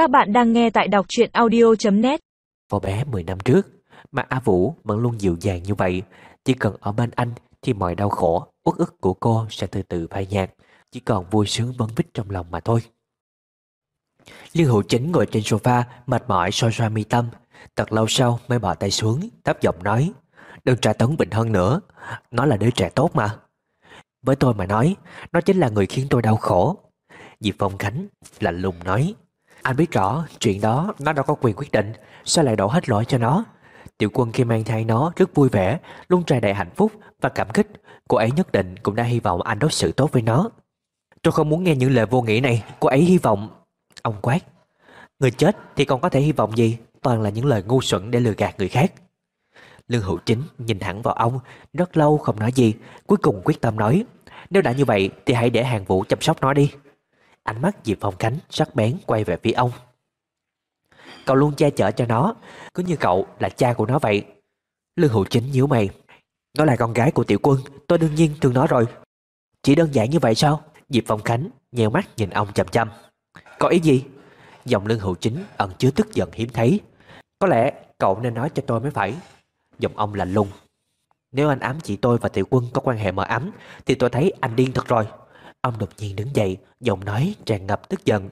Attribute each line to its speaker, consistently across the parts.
Speaker 1: Các bạn đang nghe tại đọc truyện audio.net
Speaker 2: Cô bé 10 năm trước Mà A Vũ vẫn luôn dịu dàng như vậy. Chỉ cần ở bên anh Thì mọi đau khổ, uất ức của cô sẽ từ từ phai nhạt. Chỉ còn vui sướng vấn vít trong lòng mà thôi. Liên hữu chính ngồi trên sofa Mệt mỏi soi ra mi tâm. Thật lâu sau mới bỏ tay xuống Thấp giọng nói Đừng tra tấn Bình Hân nữa. Nó là đứa trẻ tốt mà. Với tôi mà nói Nó chính là người khiến tôi đau khổ. Diệp Phong Khánh lạnh lùng nói anh biết rõ, chuyện đó, nó đâu có quyền quyết định, Sao lại đổ hết lỗi cho nó? Tiểu quân khi mang thai nó rất vui vẻ, Luôn tràn đầy hạnh phúc và cảm kích. Cô ấy nhất định cũng đã hy vọng anh đối xử tốt với nó. Tôi không muốn nghe những lời vô nghĩa này, Cô ấy hy vọng. Ông quát. Người chết thì còn có thể hy vọng gì? Toàn là những lời ngu xuẩn để lừa gạt người khác. Lương Hữu Chính nhìn thẳng vào ông, Rất lâu không nói gì, Cuối cùng quyết tâm nói, Nếu đã như vậy thì hãy để hàng vũ chăm sóc nó đi. Ánh mắt Diệp Phong Khánh sắc bén quay về phía ông. Cậu luôn che chở cho nó Cứ như cậu là cha của nó vậy. Lương Hữu Chính nhíu mày. Nó là con gái của tiểu quân Tôi đương nhiên thương nó rồi. Chỉ đơn giản như vậy sao? Diệp Phong Khánh nheo mắt nhìn ông chầm chăm Có ý gì? Giọng Lương Hữu Chính ẩn chứa tức giận hiếm thấy. Có lẽ cậu nên nói cho tôi mới phải. Giọng ông lạnh lùng. Nếu anh ám chỉ tôi và tiểu quân có quan hệ mờ ám, Thì tôi thấy anh điên thật rồi. Ông đột nhiên đứng dậy, Giọng nói tràn ngập tức giận.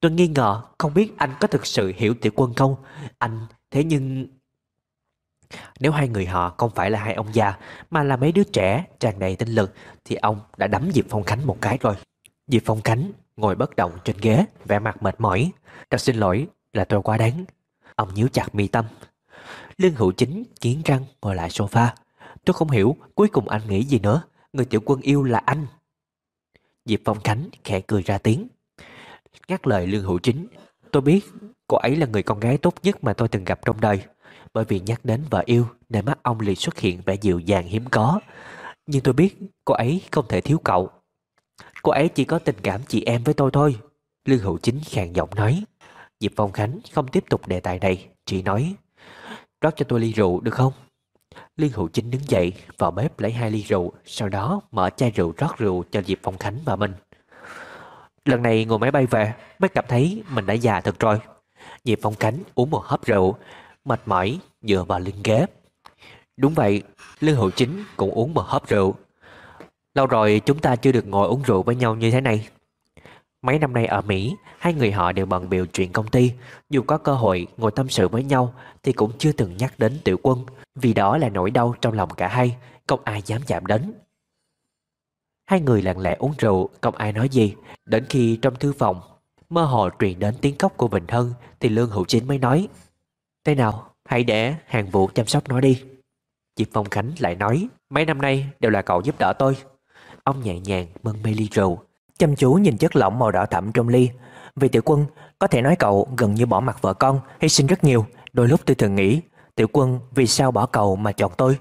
Speaker 2: Tôi nghi ngờ không biết anh có thực sự hiểu tiểu quân không. Anh, thế nhưng, Nếu hai người họ không phải là hai ông già, Mà là mấy đứa trẻ tràn đầy tinh lực, Thì ông đã đấm Diệp Phong Khánh một cái rồi. Diệp Phong Khánh ngồi bất động trên ghế, vẻ mặt mệt mỏi. Thật xin lỗi, là tôi quá đáng. Ông nhíu chặt mi tâm. Lương hữu chính kiến răng ngồi lại sofa. Tôi không hiểu cuối cùng anh nghĩ gì nữa. Người tiểu quân yêu là anh. Diệp Phong Khánh khẽ cười ra tiếng. Ngắt lời Lương Hữu Chính, Tôi biết cô ấy là người con gái tốt nhất mà tôi từng gặp trong đời, Bởi vì nhắc đến vợ yêu Nên mắt ông liền xuất hiện vẻ dịu dàng hiếm có. Nhưng tôi biết cô ấy không thể thiếu cậu. Cô ấy chỉ có tình cảm chị em với tôi thôi, Lương Hữu Chính khàn giọng nói. Diệp Phong Khánh không tiếp tục đề tài này, Chỉ nói, Rót cho tôi ly rượu, được không? Liên Hữu Chính đứng dậy vào bếp lấy hai ly rượu, Sau đó mở chai rượu rót rượu cho Diệp Phong Khánh và mình. Lần này ngồi máy bay về, Mới cảm thấy mình đã già thật rồi. Diệp Phong Khánh uống một hớp rượu, Mệt mỏi dựa vào lưng ghế. Đúng vậy Lương Hữu Chính cũng uống một hớp rượu. Lâu rồi chúng ta chưa được ngồi uống rượu với nhau như thế này. Mấy năm nay ở Mỹ, Hai người họ đều bận biểu chuyện công ty. Dù có cơ hội ngồi tâm sự với nhau, Thì cũng chưa từng nhắc đến tiểu quân. Vì đó là nỗi đau trong lòng cả hai, Không ai dám chạm đến. Hai người lặng lẽ uống rượu, Không ai nói gì. Đến khi trong thư phòng, Mơ hồ truyền đến tiếng khóc của Bình Hân, Thì Lương Hữu Chính mới nói, Thế nào, hãy để hàng vụ chăm sóc nó đi. Diệp Phong Khánh lại nói, Mấy năm nay đều là cậu giúp đỡ tôi. Ông nhẹ nhàng mân mê ly rượu Chăm chú nhìn chất lỏng màu đỏ thẫm trong ly. Vì tiểu quân, Có thể nói cậu gần như bỏ mặt vợ con, Hy sinh rất nhiều. Đôi lúc tôi thường nghĩ, Tiểu quân, vì sao bỏ cậu mà chọn tôi?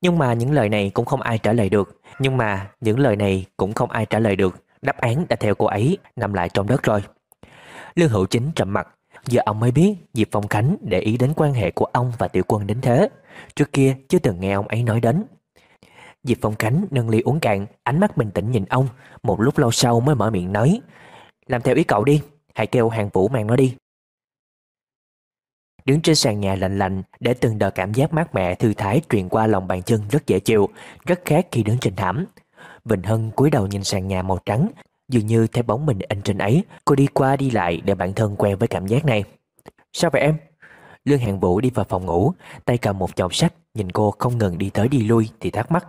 Speaker 2: Nhưng mà những lời này cũng không ai trả lời được. Nhưng mà những lời này cũng không ai trả lời được. Đáp án đã theo cô ấy, Nằm lại trong đất rồi. Lương Hữu Chính trầm mặt Giờ ông mới biết Diệp Phong Khánh để ý đến quan hệ của ông và tiểu quân đến thế. Trước kia chưa từng nghe ông ấy nói đến. Diệp Phong Khánh nâng ly uống cạn, Ánh mắt bình tĩnh nhìn ông. Một lúc lâu sau mới mở miệng nói, Làm theo ý cậu đi, Hãy kêu hàng vũ mang nó đi. Đứng trên sàn nhà lạnh lạnh, Để từng đợt cảm giác mát mẻ, thư thái Truyền qua lòng bàn chân rất dễ chịu, Rất khác khi đứng trên thảm. Bình Hân cúi đầu nhìn sàn nhà màu trắng, Dường như thấy bóng mình in trên ấy. Cô đi qua đi lại để bản thân quen với cảm giác này. Sao vậy em? Lương Hàng Vũ đi vào phòng ngủ, Tay cầm một chồng sách, Nhìn cô không ngừng đi tới đi lui Thì thắc mắc.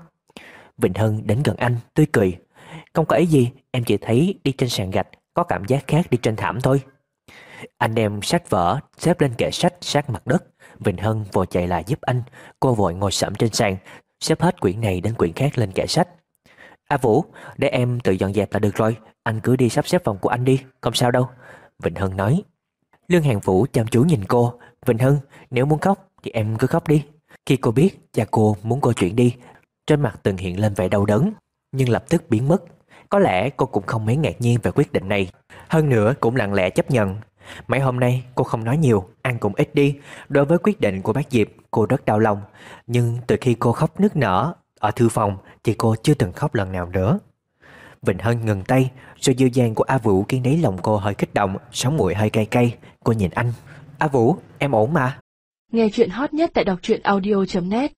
Speaker 2: Vịnh Hân đến gần anh, tươi cười. Không có ấy gì, em chỉ thấy đi trên sàn gạch, Có cảm giác khác đi trên thảm thôi. Anh đem sách vở Xếp lên kệ sách sát mặt đất. Vịnh Hân vội chạy lại giúp anh. Cô vội ngồi sẫm trên sàn, Xếp hết quyển này đến quyển khác lên kệ sách. A Vũ, để em tự dọn dẹp là được rồi. Anh cứ đi sắp xếp phòng của anh đi, Không sao đâu. Vịnh Hân nói. Lương Hàng Vũ chăm chú nhìn cô. Vịnh Hân, nếu muốn khóc thì em cứ khóc đi. Khi cô biết cha cô muốn cô chuyển đi trên mặt từng hiện lên vẻ đau đớn, Nhưng lập tức biến mất. Có lẽ cô cũng không mấy ngạc nhiên về quyết định này. Hơn nữa, cũng lặng lẽ chấp nhận. Mấy hôm nay, cô không nói nhiều, Ăn cũng ít đi. Đối với quyết định của bác Diệp, cô rất đau lòng. Nhưng từ khi cô khóc nức nở Ở thư phòng, thì cô chưa từng khóc lần nào nữa. Vịnh Hân ngừng tay Sự dịu dàng của A Vũ khiến đáy lòng cô hơi kích động Sống mũi hơi cay cay. Cô nhìn anh. A Vũ, em ổn mà.
Speaker 1: Nghe chuyện hot nhất tại đọc truyện audio.net